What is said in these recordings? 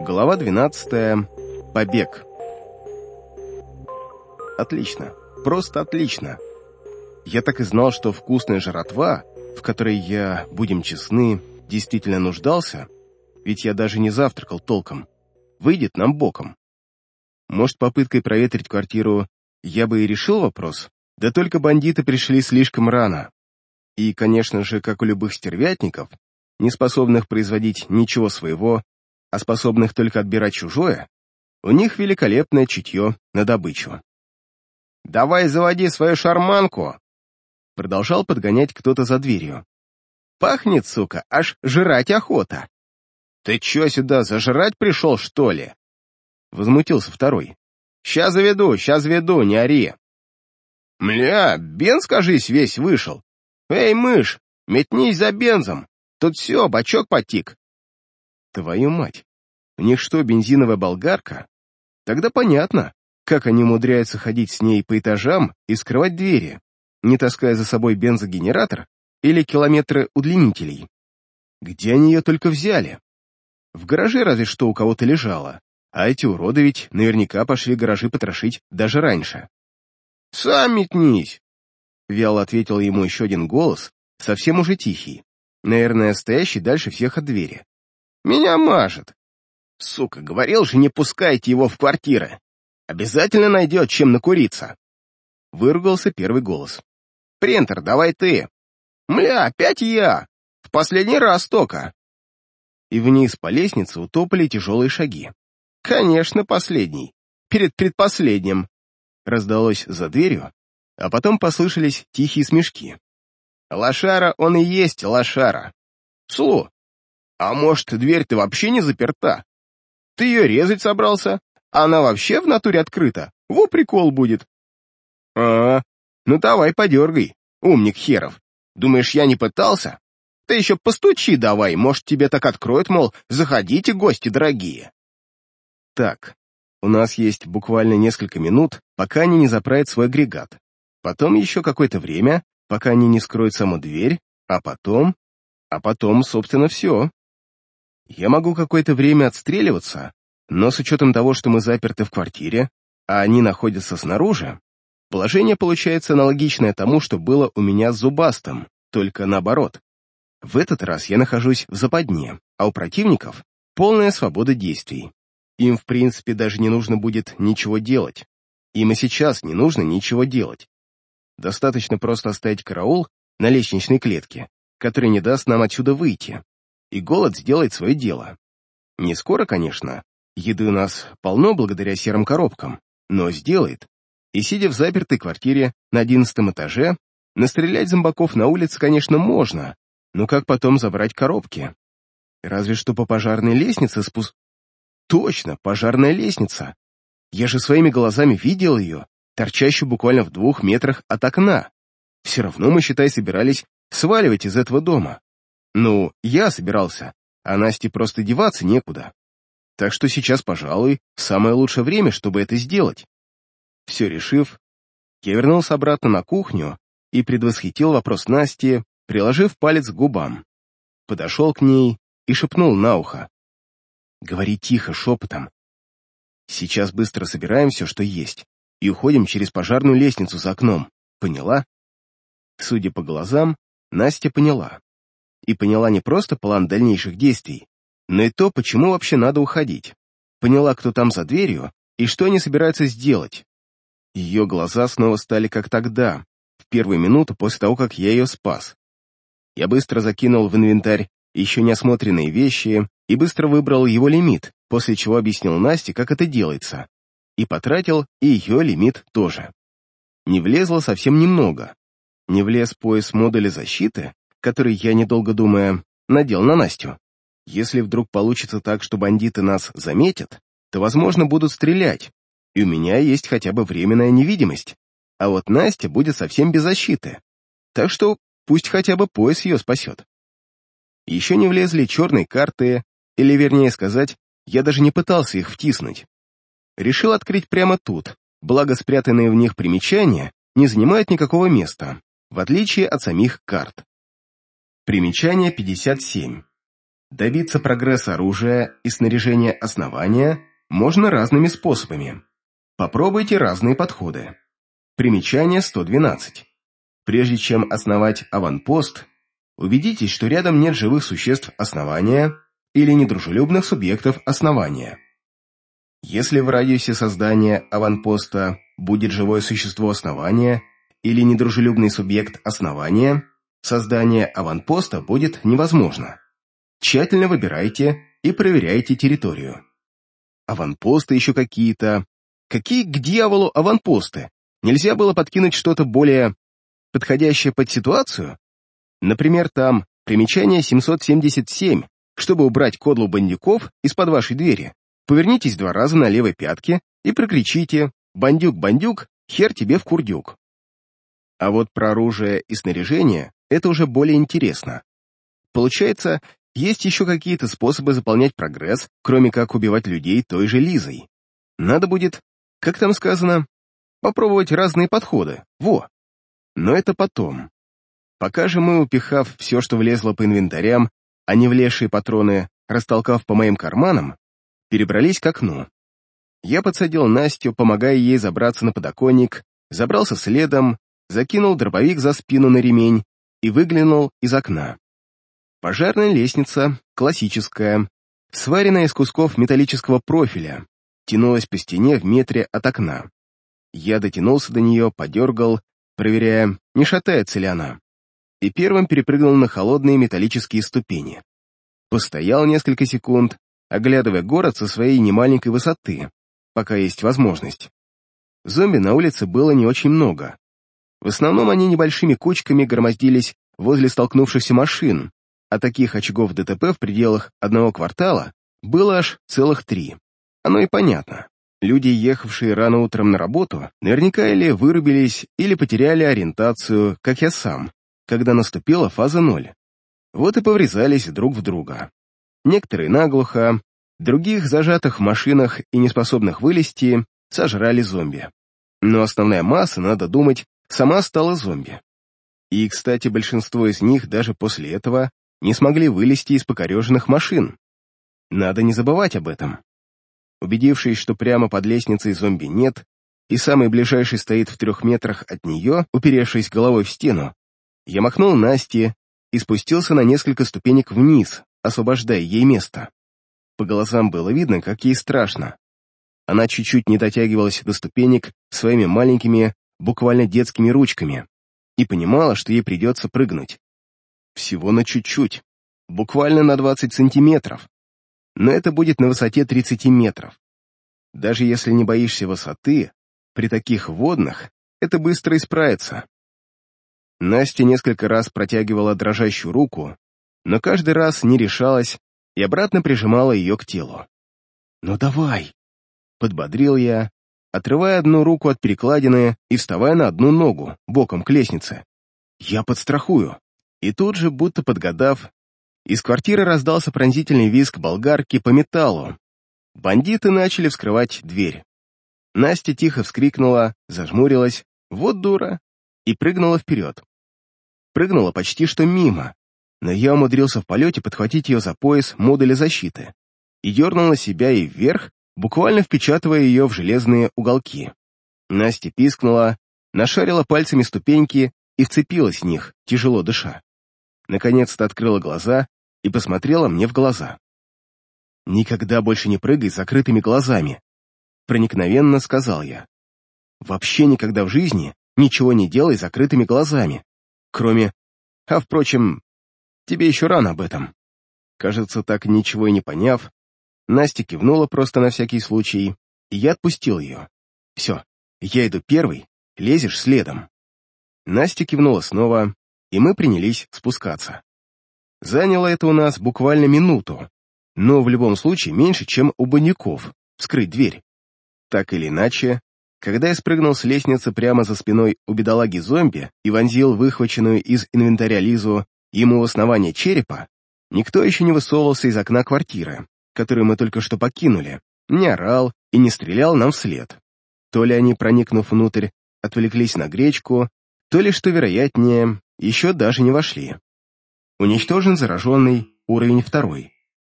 Глава 12. Побег. Отлично. Просто отлично. Я так и знал, что вкусная жратва, в которой я, будем честны, действительно нуждался, ведь я даже не завтракал толком, выйдет нам боком. Может, попыткой проветрить квартиру я бы и решил вопрос, да только бандиты пришли слишком рано. И, конечно же, как у любых стервятников, не способных производить ничего своего, а способных только отбирать чужое, у них великолепное чутье на добычу. «Давай заводи свою шарманку!» Продолжал подгонять кто-то за дверью. «Пахнет, сука, аж жрать охота!» «Ты чё сюда, зажрать пришел, что ли?» Возмутился второй. «Ща заведу, ща заведу, не ори!» «Мля, бенз, кажись, весь вышел! Эй, мышь, метнись за бензом! Тут все, бачок потик!» Твою мать! У них что, бензиновая болгарка? Тогда понятно, как они умудряются ходить с ней по этажам и скрывать двери, не таская за собой бензогенератор или километры удлинителей. Где они ее только взяли? В гараже разве что у кого-то лежала, а эти уроды ведь наверняка пошли гаражи потрошить даже раньше. «Сам метнись!» — вяло ответил ему еще один голос, совсем уже тихий, наверное, стоящий дальше всех от двери. Меня мажет. Сука, говорил же, не пускайте его в квартиры. Обязательно найдет, чем накуриться. Выругался первый голос. Принтер, давай ты. Мля, опять я. В последний раз только. И вниз по лестнице утопали тяжелые шаги. Конечно, последний. Перед предпоследним. Раздалось за дверью, а потом послышались тихие смешки. Лошара он и есть лошара. Слу, а может, дверь-то вообще не заперта? Ты ее резать собрался? Она вообще в натуре открыта? Во прикол будет. А, ну давай подергай, умник херов. Думаешь, я не пытался? Ты еще постучи давай, может, тебе так откроют, мол, заходите, гости дорогие. Так, у нас есть буквально несколько минут, пока они не заправят свой агрегат. Потом еще какое-то время, пока они не скроют саму дверь, а потом... А потом, собственно, все. Я могу какое-то время отстреливаться, но с учетом того, что мы заперты в квартире, а они находятся снаружи, положение получается аналогичное тому, что было у меня с зубастым, только наоборот. В этот раз я нахожусь в западне, а у противников полная свобода действий. Им, в принципе, даже не нужно будет ничего делать. Им и сейчас не нужно ничего делать. Достаточно просто оставить караул на лестничной клетке, который не даст нам отсюда выйти и голод сделает свое дело. Не скоро, конечно, еды у нас полно благодаря серым коробкам, но сделает. И сидя в запертой квартире на одиннадцатом этаже, настрелять зомбаков на улице, конечно, можно, но как потом забрать коробки? Разве что по пожарной лестнице спуск... Точно, пожарная лестница. Я же своими глазами видел ее, торчащую буквально в двух метрах от окна. Все равно мы, считай, собирались сваливать из этого дома. Ну, я собирался, а Насте просто деваться некуда. Так что сейчас, пожалуй, самое лучшее время, чтобы это сделать. Все решив, я вернулся обратно на кухню и предвосхитил вопрос Насти, приложив палец к губам. Подошел к ней и шепнул на ухо. «Говори тихо, шепотом. Сейчас быстро собираем все, что есть, и уходим через пожарную лестницу за окном. Поняла?» Судя по глазам, Настя поняла и поняла не просто план дальнейших действий, но и то, почему вообще надо уходить. Поняла, кто там за дверью и что они собираются сделать. Ее глаза снова стали как тогда, в первую минуту после того, как я ее спас. Я быстро закинул в инвентарь еще неосмотренные вещи и быстро выбрал его лимит, после чего объяснил Насте, как это делается, и потратил и ее лимит тоже. Не влезло совсем немного. Не влез пояс модуля защиты, который я, недолго думая, надел на Настю. Если вдруг получится так, что бандиты нас заметят, то, возможно, будут стрелять, и у меня есть хотя бы временная невидимость. А вот Настя будет совсем без защиты. Так что пусть хотя бы пояс ее спасет. Еще не влезли черные карты, или, вернее сказать, я даже не пытался их втиснуть. Решил открыть прямо тут, благо спрятанные в них примечания не занимают никакого места, в отличие от самих карт. Примечание 57. Добиться прогресса оружия и снаряжения основания можно разными способами. Попробуйте разные подходы. Примечание 112. Прежде чем основать аванпост, убедитесь, что рядом нет живых существ основания или недружелюбных субъектов основания. Если в радиусе создания аванпоста будет живое существо основания или недружелюбный субъект основания, создание аванпоста будет невозможно. Тщательно выбирайте и проверяйте территорию. Аванпосты еще какие-то. Какие к дьяволу аванпосты? Нельзя было подкинуть что-то более подходящее под ситуацию? Например, там примечание 777, чтобы убрать кодлу бандюков из-под вашей двери. Повернитесь два раза на левой пятке и прокричите «Бандюк, бандюк, хер тебе в курдюк». А вот про оружие и снаряжение это уже более интересно. Получается, есть еще какие-то способы заполнять прогресс, кроме как убивать людей той же Лизой. Надо будет, как там сказано, попробовать разные подходы. Во! Но это потом. Пока же мы, упихав все, что влезло по инвентарям, а не влезшие патроны, растолкав по моим карманам, перебрались к окну. Я подсадил Настю, помогая ей забраться на подоконник, забрался следом, закинул дробовик за спину на ремень и выглянул из окна. Пожарная лестница, классическая, сваренная из кусков металлического профиля, тянулась по стене в метре от окна. Я дотянулся до нее, подергал, проверяя, не шатается ли она, и первым перепрыгнул на холодные металлические ступени. Постоял несколько секунд, оглядывая город со своей немаленькой высоты, пока есть возможность. Зомби на улице было не очень много. В основном они небольшими кучками громоздились возле столкнувшихся машин, а таких очагов ДТП в пределах одного квартала было аж целых три. Оно и понятно. Люди, ехавшие рано утром на работу, наверняка или вырубились, или потеряли ориентацию, как я сам, когда наступила фаза ноль. Вот и поврезались друг в друга. Некоторые наглухо, других, зажатых в машинах и неспособных вылезти, сожрали зомби. Но основная масса, надо думать, сама стала зомби. И, кстати, большинство из них даже после этого не смогли вылезти из покореженных машин. Надо не забывать об этом. Убедившись, что прямо под лестницей зомби нет, и самый ближайший стоит в трех метрах от нее, уперевшись головой в стену, я махнул Насте и спустился на несколько ступенек вниз, освобождая ей место. По глазам было видно, как ей страшно. Она чуть-чуть не дотягивалась до ступенек своими маленькими, буквально детскими ручками, и понимала, что ей придется прыгнуть. Всего на чуть-чуть, буквально на 20 сантиметров. Но это будет на высоте 30 метров. Даже если не боишься высоты, при таких водных это быстро исправится. Настя несколько раз протягивала дрожащую руку, но каждый раз не решалась и обратно прижимала ее к телу. «Ну давай!» — подбодрил я, отрывая одну руку от перекладины и вставая на одну ногу, боком к лестнице. «Я подстрахую!» И тут же, будто подгадав, из квартиры раздался пронзительный визг болгарки по металлу. Бандиты начали вскрывать дверь. Настя тихо вскрикнула, зажмурилась, вот дура, и прыгнула вперед. Прыгнула почти что мимо, но я умудрился в полете подхватить ее за пояс модуля защиты и дернул на себя и вверх, буквально впечатывая ее в железные уголки. Настя пискнула, нашарила пальцами ступеньки и вцепилась в них, тяжело дыша. Наконец-то открыла глаза и посмотрела мне в глаза. «Никогда больше не прыгай с закрытыми глазами», — проникновенно сказал я. «Вообще никогда в жизни ничего не делай закрытыми глазами, кроме... А, впрочем, тебе еще рано об этом». Кажется, так ничего и не поняв, Настя кивнула просто на всякий случай, и я отпустил ее. «Все, я иду первый, лезешь следом». Настя кивнула снова, и мы принялись спускаться. Заняло это у нас буквально минуту, но в любом случае меньше, чем у бандюков, вскрыть дверь. Так или иначе, когда я спрыгнул с лестницы прямо за спиной у бедолаги-зомби и вонзил выхваченную из инвентаря Лизу ему в основание черепа, никто еще не высовывался из окна квартиры, которую мы только что покинули, не орал и не стрелял нам вслед. То ли они, проникнув внутрь, отвлеклись на гречку, то ли, что вероятнее, еще даже не вошли. Уничтожен зараженный, уровень второй.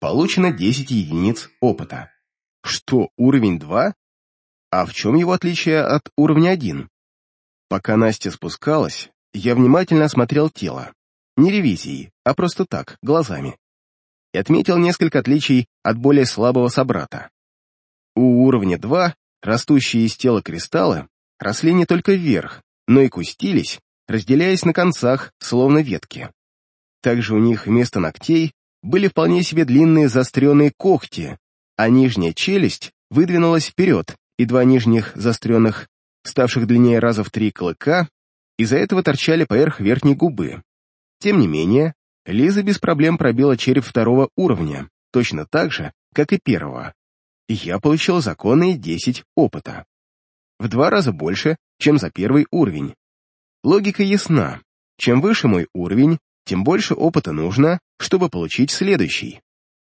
Получено 10 единиц опыта. Что, уровень 2? А в чем его отличие от уровня 1? Пока Настя спускалась, я внимательно осмотрел тело. Не ревизией, а просто так, глазами. И отметил несколько отличий от более слабого собрата. У уровня 2 растущие из тела кристаллы росли не только вверх, но и кустились, разделяясь на концах, словно ветки. Также у них вместо ногтей были вполне себе длинные заостренные когти, а нижняя челюсть выдвинулась вперед, и два нижних заостренных, ставших длиннее раза в три клыка, из-за этого торчали поверх верхней губы. Тем не менее, Лиза без проблем пробила череп второго уровня, точно так же, как и первого. Я получил законные 10 опыта. В два раза больше, чем за первый уровень. Логика ясна. Чем выше мой уровень, тем больше опыта нужно, чтобы получить следующий.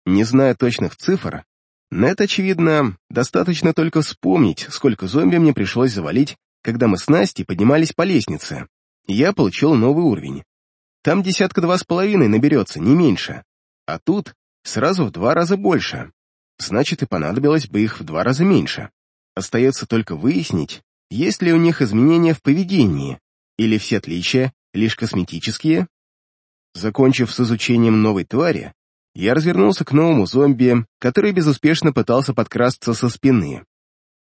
Не зная точных цифр, на это, очевидно, достаточно только вспомнить, сколько зомби мне пришлось завалить, когда мы с Настей поднимались по лестнице. Я получил новый уровень. Там десятка два с половиной наберется, не меньше. А тут сразу в два раза больше. Значит, и понадобилось бы их в два раза меньше. Остается только выяснить, есть ли у них изменения в поведении, или все отличия лишь косметические, Закончив с изучением новой твари, я развернулся к новому зомби, который безуспешно пытался подкрасться со спины.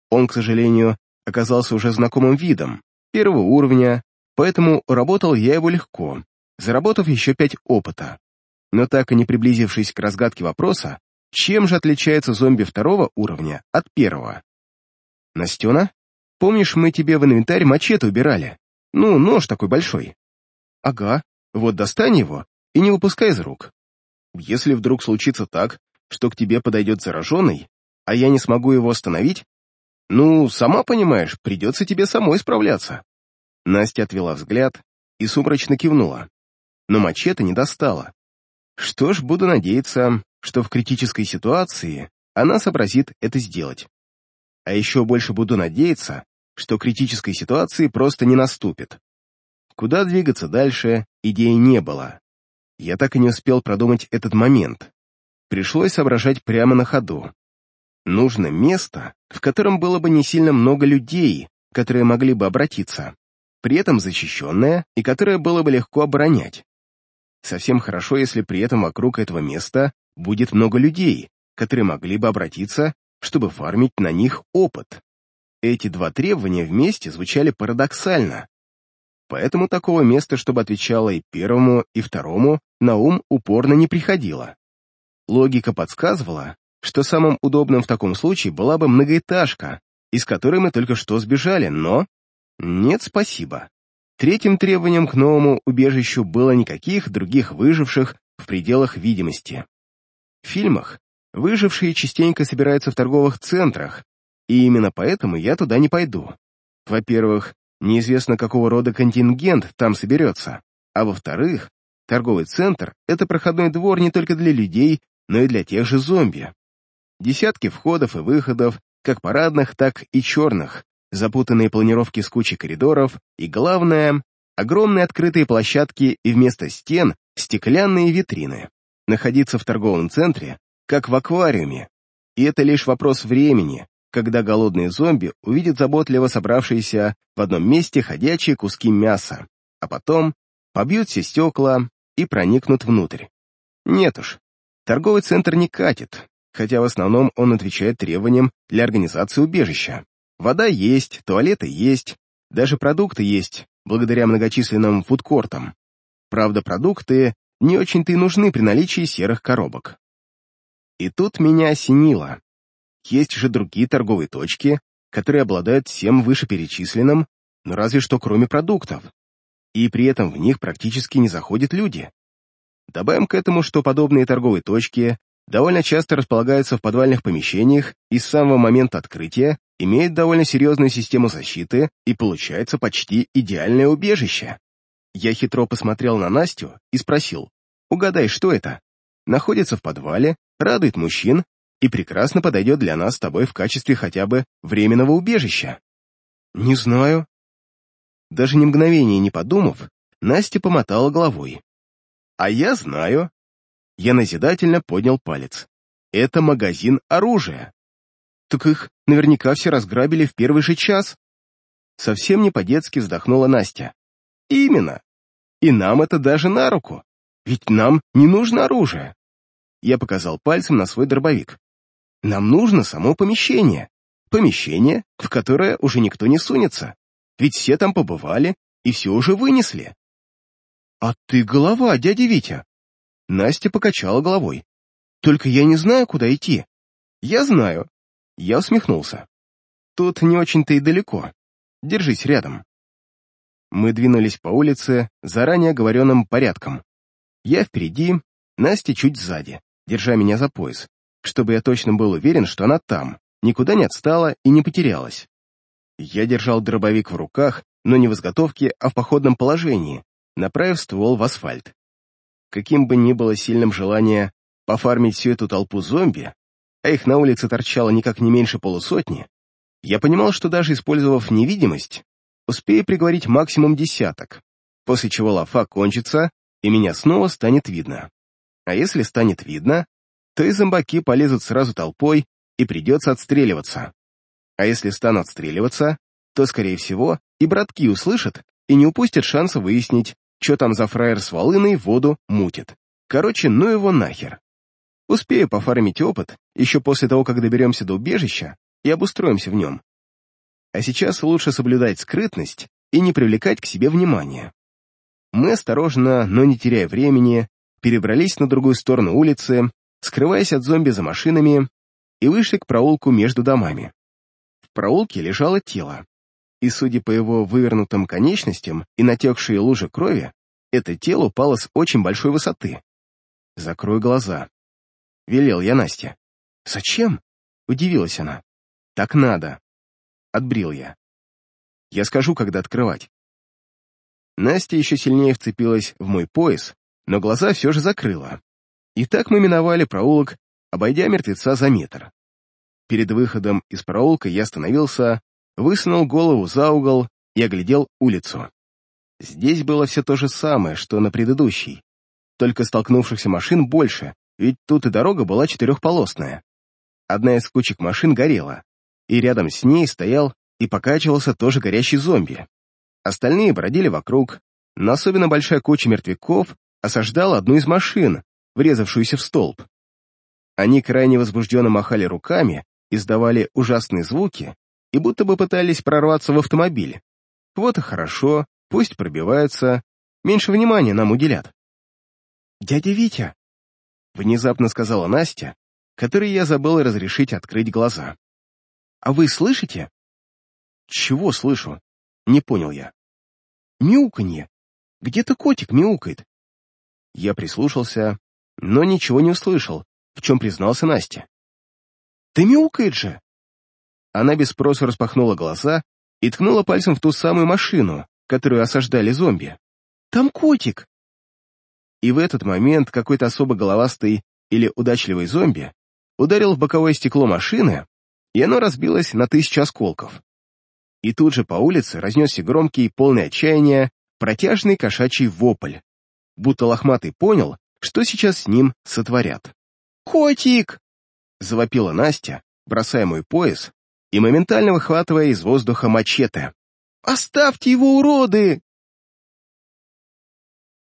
Он, к сожалению, оказался уже знакомым видом, первого уровня, поэтому работал я его легко, заработав еще пять опыта. Но так и не приблизившись к разгадке вопроса, чем же отличается зомби второго уровня от первого? Настена, помнишь, мы тебе в инвентарь мачете убирали? Ну, нож такой большой. Ага, вот достань его и не выпускай из рук. Если вдруг случится так, что к тебе подойдет зараженный, а я не смогу его остановить, ну, сама понимаешь, придется тебе самой справляться. Настя отвела взгляд и сумрачно кивнула. Но мачете не достала. Что ж, буду надеяться, что в критической ситуации она сообразит это сделать. А еще больше буду надеяться, что критической ситуации просто не наступит. Куда двигаться дальше, идеи не было. Я так и не успел продумать этот момент. Пришлось соображать прямо на ходу. Нужно место, в котором было бы не сильно много людей, которые могли бы обратиться, при этом защищенное и которое было бы легко оборонять. Совсем хорошо, если при этом вокруг этого места будет много людей, которые могли бы обратиться, чтобы фармить на них опыт. Эти два требования вместе звучали парадоксально, поэтому такого места, чтобы отвечало и первому, и второму, на ум упорно не приходило. Логика подсказывала, что самым удобным в таком случае была бы многоэтажка, из которой мы только что сбежали, но... Нет, спасибо. Третьим требованием к новому убежищу было никаких других выживших в пределах видимости. В фильмах выжившие частенько собираются в торговых центрах, и именно поэтому я туда не пойду. Во-первых, Неизвестно, какого рода контингент там соберется. А во-вторых, торговый центр — это проходной двор не только для людей, но и для тех же зомби. Десятки входов и выходов, как парадных, так и черных, запутанные планировки с кучей коридоров и, главное, огромные открытые площадки и вместо стен стеклянные витрины. Находиться в торговом центре, как в аквариуме. И это лишь вопрос времени, когда голодные зомби увидят заботливо собравшиеся в одном месте ходячие куски мяса, а потом побьют все стекла и проникнут внутрь. Нет уж, торговый центр не катит, хотя в основном он отвечает требованиям для организации убежища. Вода есть, туалеты есть, даже продукты есть, благодаря многочисленным фудкортам. Правда, продукты не очень-то и нужны при наличии серых коробок. И тут меня осенило. Есть же другие торговые точки, которые обладают всем вышеперечисленным, но разве что кроме продуктов. И при этом в них практически не заходят люди. Добавим к этому, что подобные торговые точки довольно часто располагаются в подвальных помещениях и с самого момента открытия имеют довольно серьезную систему защиты и получается почти идеальное убежище. Я хитро посмотрел на Настю и спросил, угадай, что это? Находится в подвале, радует мужчин и прекрасно подойдет для нас с тобой в качестве хотя бы временного убежища. Не знаю. Даже ни мгновения не подумав, Настя помотала головой. А я знаю. Я назидательно поднял палец. Это магазин оружия. Так их наверняка все разграбили в первый же час. Совсем не по-детски вздохнула Настя. Именно. И нам это даже на руку. Ведь нам не нужно оружие. Я показал пальцем на свой дробовик. Нам нужно само помещение. Помещение, в которое уже никто не сунется. Ведь все там побывали и все уже вынесли. «А ты голова, дядя Витя!» Настя покачала головой. «Только я не знаю, куда идти». «Я знаю». Я усмехнулся. «Тут не очень-то и далеко. Держись рядом». Мы двинулись по улице заранее оговоренным порядком. Я впереди, Настя чуть сзади, держа меня за пояс, чтобы я точно был уверен, что она там, никуда не отстала и не потерялась. Я держал дробовик в руках, но не в изготовке, а в походном положении, направив ствол в асфальт. Каким бы ни было сильным желание пофармить всю эту толпу зомби, а их на улице торчало никак не меньше полусотни, я понимал, что даже использовав невидимость, успею приговорить максимум десяток, после чего лафа кончится, и меня снова станет видно. А если станет видно, то и зомбаки полезут сразу толпой, и придется отстреливаться. А если стану отстреливаться, то, скорее всего, и братки услышат и не упустят шанса выяснить, что там за фраер с волыной воду мутит. Короче, ну его нахер. Успею пофармить опыт еще после того, как доберемся до убежища и обустроимся в нем. А сейчас лучше соблюдать скрытность и не привлекать к себе внимания. Мы осторожно, но не теряя времени, перебрались на другую сторону улицы, скрываясь от зомби за машинами, и вышли к проулку между домами. В проулке лежало тело, и, судя по его вывернутым конечностям и натекшей луже крови, это тело упало с очень большой высоты. «Закрой глаза», — велел я Насте. «Зачем?» — удивилась она. «Так надо», — отбрил я. «Я скажу, когда открывать». Настя еще сильнее вцепилась в мой пояс, но глаза все же закрыла. И так мы миновали проулок, обойдя мертвеца за метр. Перед выходом из проулка я остановился, высунул голову за угол и оглядел улицу. Здесь было все то же самое, что на предыдущей, только столкнувшихся машин больше, ведь тут и дорога была четырехполосная. Одна из кучек машин горела, и рядом с ней стоял и покачивался тоже горящий зомби. Остальные бродили вокруг, но особенно большая куча мертвяков осаждала одну из машин, врезавшуюся в столб. Они крайне возбужденно махали руками, издавали ужасные звуки и будто бы пытались прорваться в автомобиль. Вот и хорошо, пусть пробиваются, меньше внимания нам уделят. «Дядя Витя!» — внезапно сказала Настя, которой я забыл разрешить открыть глаза. «А вы слышите?» «Чего слышу?» — не понял я. «Мяуканье. Где-то котик мяукает». Я прислушался, но ничего не услышал, в чем признался Настя. «Ты мяукает же!» Она без спроса распахнула глаза и ткнула пальцем в ту самую машину, которую осаждали зомби. «Там котик!» И в этот момент какой-то особо головастый или удачливый зомби ударил в боковое стекло машины, и оно разбилось на тысячу осколков. И тут же по улице разнесся громкий, полный отчаяния, протяжный кошачий вопль, будто лохматый понял, что сейчас с ним сотворят. «Котик!» — завопила Настя, бросая мой пояс и моментально выхватывая из воздуха мачете. «Оставьте его, уроды!»